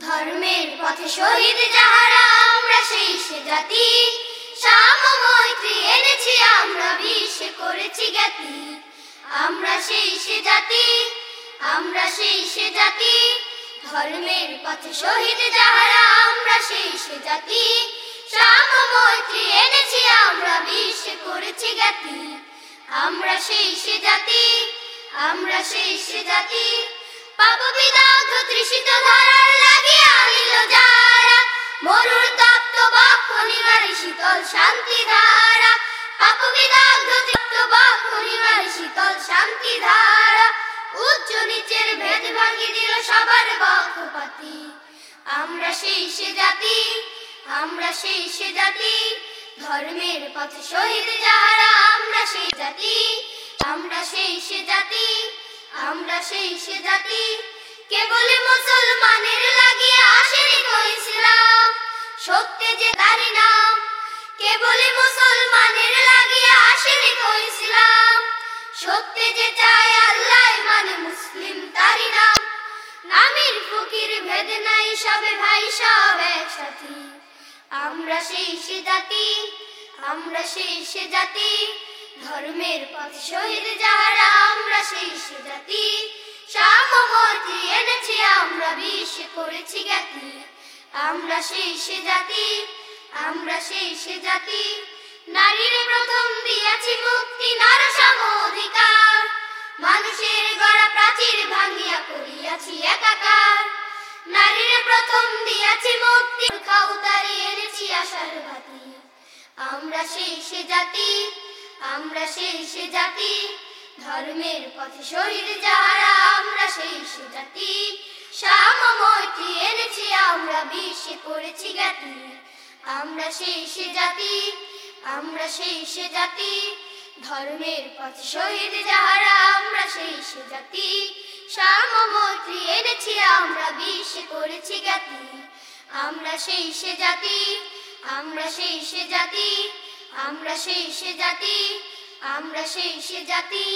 ধর্মের পথে শহীদ যাহারা, আমরা সেই সে জাতি। সামমৈত্রী এনেছি, আমরা বিশ্বে করেছি জ্ঞাতি। আমরা সেই সে জাতি, আমরা সেই সে জাতি। ধর্মের পথে শহীদ যাহারা, আমরা সেই সে জাতি। সামমৈত্রী এনেছি, আমরা বিশ্বে করেছি জ্ঞাতি। আমরা সেই সে জাতি, আমরা সেই সে জাতি। পাপ বিদগ্ধ তৃষিত যারা। মরুর তপ্ত বক্ষ শীতল শান্তি ধারা। পাপ বিদগ্ধ তৃপ্ত বক্ষ শীতল শান্তি উচ্চ নিচের ভেদ দিল সবার বক্ষপাতি। আমরা সেই সে জাতি, আমরা সেই সে জাতি। ধর্মের পথে শহীদ যাহারা আমরা সেই জাতি, আমরা সেই সে জাতি। আমরা সেই সে জাতি। কেবল মুসলমানের লাগিয়ে আসেনি কো ইসলাম। সত্যে যে তারি নাম, কেবল মুসলমানের লাগিয়ে আসেনি কো ইসলাম। সত্যে যে চায় আল্লাহ মানে মুসলিম তারি নাম। নামের ফকির ভেদ নাই, সবে ভাই সব একসাথে। আমরা সেই সে জাতি, আমরা সেই সে জাতি। ধর্মের পথ শহীদ যাহারা, আমরা সেই জাতি। সামমূর্তি এনেছি, আমরা বিশ্বে করেছি জ্ঞাতি। আমরা সেই সে জাতি, আমরা সেই সে জাতি। নারীর প্রথম দিয়াছি মুক্তি, নর সম অধিকার মানুষের গড়া প্রাচীর ভাঙ্গিয়া করিয়াছি একাকার। নারীর প্রথম দিয়াছি মুক্তি খাউতারি এনেছি আশার বাতি। আমরা সেই সে জাতি আমরা সেই সে জাতি। ধর্মের পথে শহীদ যাহারা, আমরা সেই সে জাতি। সামমৈত্রী এনেছি, আমরা বিশ্বে করেছি জ্ঞাতি। আমরা সেই সে জাতি, আমরা সেই সে জাতি। ধর্মের পথে শহীদ যাহারা, আমরা সেই সে জাতি। সামমৈত্রী এনেছি, আমরা বিশ্বে করেছি জ্ঞাতি। আমরা সেই সে জাতি, আমরা সেই সে জাতি। আমরা সেই জাতি আমরা সেই জাতি।